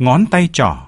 ngón tay trỏ.